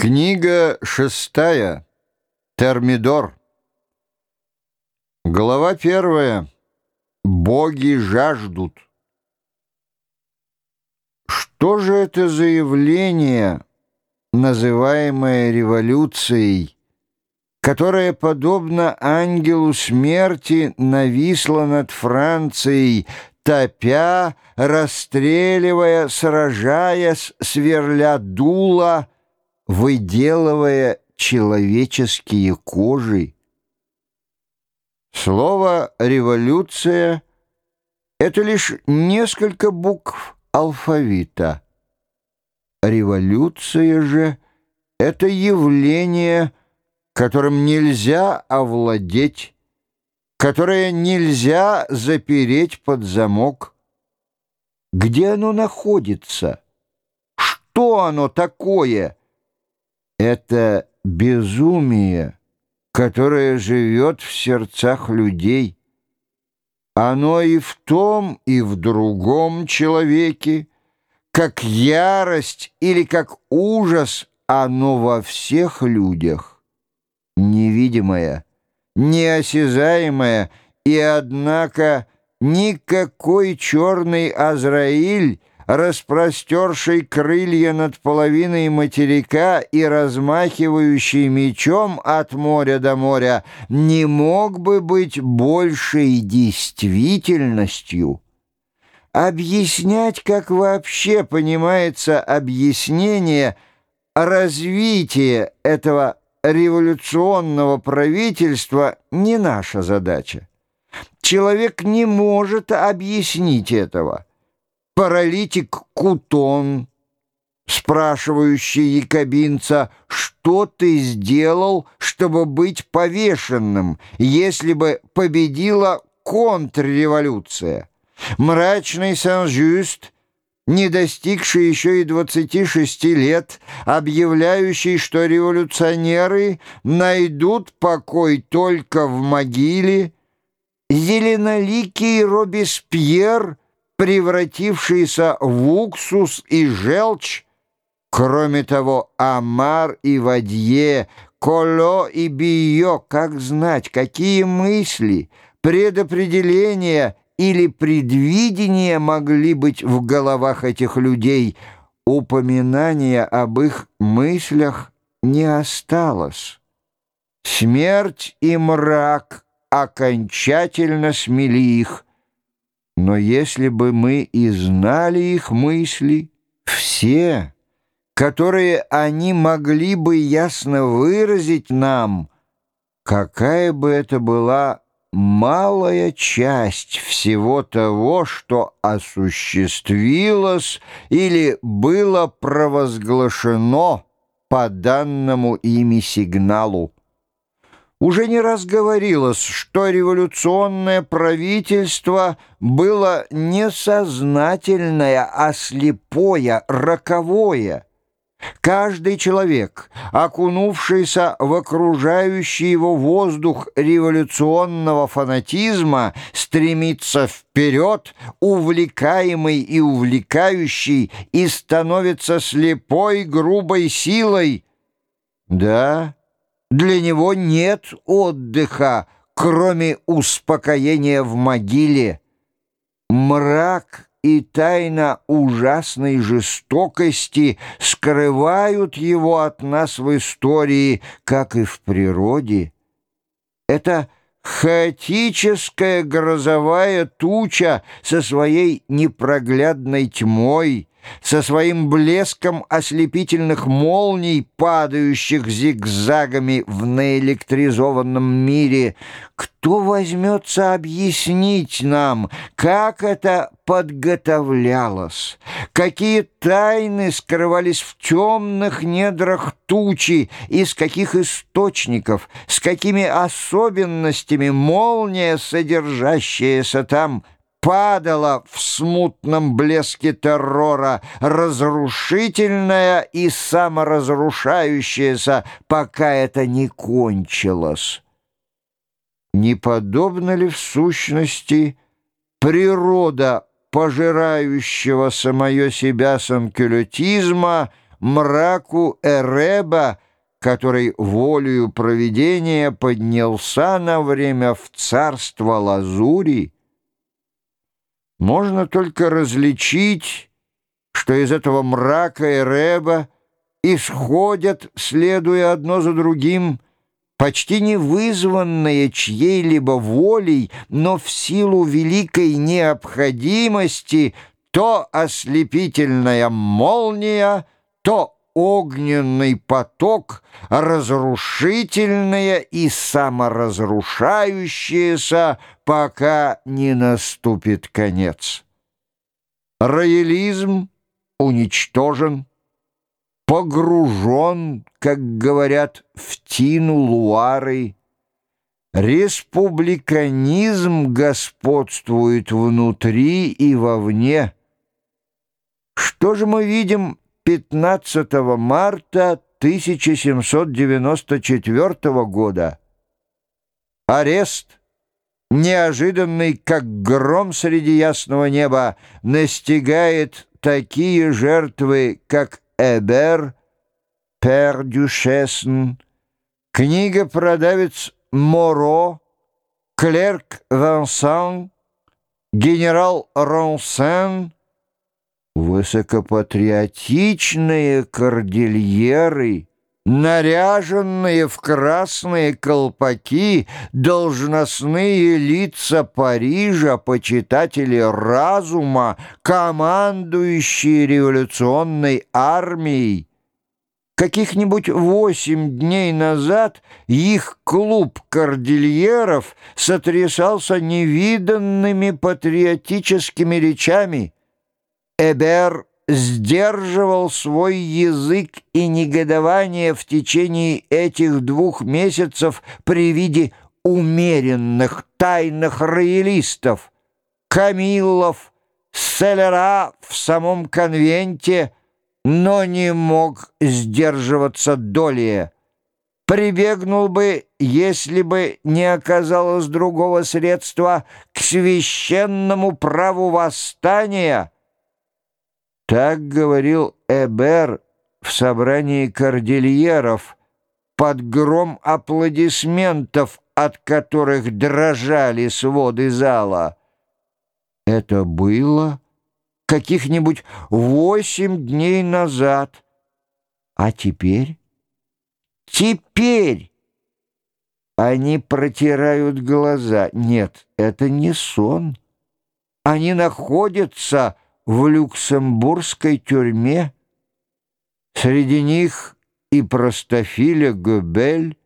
Книга шестая. Термидор. Глава первая. Боги жаждут. Что же это за явление, называемое революцией, которое, подобно ангелу смерти, нависло над Францией, топя, расстреливая, сражаясь, сверля дула, выделывая человеческие кожи. Слово «революция» — это лишь несколько букв алфавита. Революция же — это явление, которым нельзя овладеть, которое нельзя запереть под замок. Где оно находится? Что оно такое? Это безумие, которое живет в сердцах людей. Оно и в том, и в другом человеке, как ярость или как ужас, оно во всех людях. Невидимое, неосязаемое, и, однако, никакой черный Азраиль распростерший крылья над половиной материка и размахивающий мечом от моря до моря, не мог бы быть большей действительностью. Объяснять, как вообще понимается объяснение, развитие этого революционного правительства не наша задача. Человек не может объяснить этого паралитик Кутон, спрашивающий якобинца, что ты сделал, чтобы быть повешенным, если бы победила контрреволюция. Мрачный Сан-Жюст, не достигший еще и 26 лет, объявляющий, что революционеры найдут покой только в могиле, зеленоликий Робеспьер — превратившиеся в уксус и желчь. Кроме того, Амар и Вадье, Коло и Био, как знать, какие мысли, предопределения или предвидения могли быть в головах этих людей, упоминания об их мыслях не осталось. Смерть и мрак окончательно смели их, но если бы мы и знали их мысли, все, которые они могли бы ясно выразить нам, какая бы это была малая часть всего того, что осуществилось или было провозглашено по данному ими сигналу. Уже не раз говорилось, что революционное правительство было не сознательное, а слепое, роковое. Каждый человек, окунувшийся в окружающий его воздух революционного фанатизма, стремится вперед, увлекаемый и увлекающий, и становится слепой грубой силой. Да, для него нет отдыха, кроме успокоения в могиле. Мрак и тайна ужасной жестокости скрывают его от нас в истории, как и в природе. Это хаотическая грозовая туча со своей непроглядной тьмой — со своим блеском ослепительных молний, падающих зигзагами в наэлектризованном мире. Кто возьмется объяснить нам, как это подготовлялось, какие тайны скрывались в темных недрах тучи, из каких источников, с какими особенностями молния, содержащаяся там, — падала в смутном блеске террора, разрушительная и саморазрушающаяся, пока это не кончилось. Не подобно ли в сущности природа пожирающего самое себя санкюлетизма мраку Эреба, который волею провидения поднялся на время в царство Лазури, можно только различить, что из этого мрака Эреба исходят, следуя одно за другим, почти не вызванные чьей-либо волей, но в силу великой необходимости то ослепительная молния, то огненный поток, разрушительное и саморазрушающееся, пока не наступит конец. Роялизм уничтожен, погружен, как говорят, в тину Луары. Республиканизм господствует внутри и вовне. Что же мы видим 15 марта 1794 года? Арест, неожиданный, как гром среди ясного неба, настигает такие жертвы, как Эбер, Пер Дюшесн, книга-продавец Моро, клерк Вансан, генерал Ронсен, высокопатриотичные кордильеры, наряженные в красные колпаки, должностные лица Парижа, почитатели разума, командующие революционной армией, Каких-нибудь восемь дней назад их клуб кордильеров сотрясался невиданными патриотическими речами. Эбер сдерживал свой язык и негодование в течение этих двух месяцев при виде умеренных тайных роялистов, Камиллов, Селера в самом конвенте — но не мог сдерживаться долее. Прибегнул бы, если бы не оказалось другого средства, к священному праву восстания. Так говорил Эбер в собрании кордильеров под гром аплодисментов, от которых дрожали своды зала. Это было каких-нибудь восемь дней назад. А теперь? Теперь! Они протирают глаза. Нет, это не сон. Они находятся в люксембургской тюрьме. Среди них и простофиля Гобель,